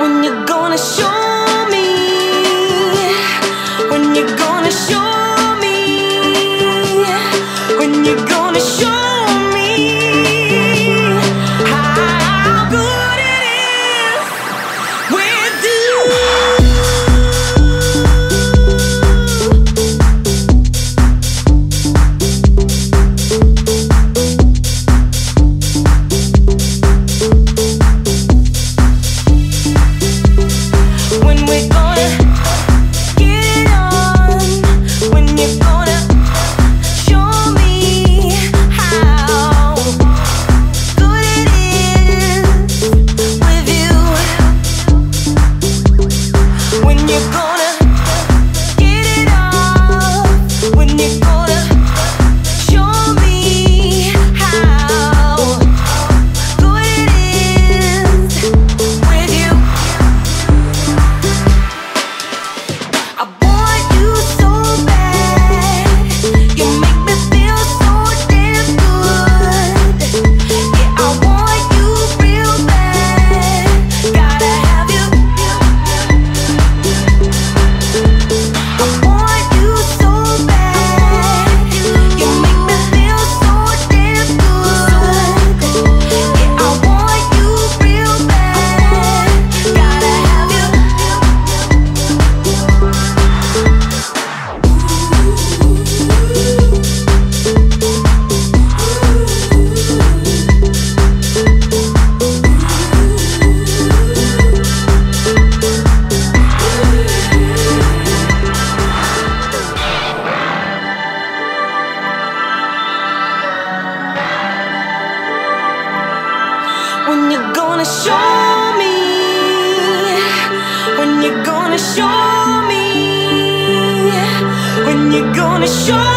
When you're gonna show me. When you're gonna show me. When you're gonna show gonna show me? When you gonna show me? When you gonna show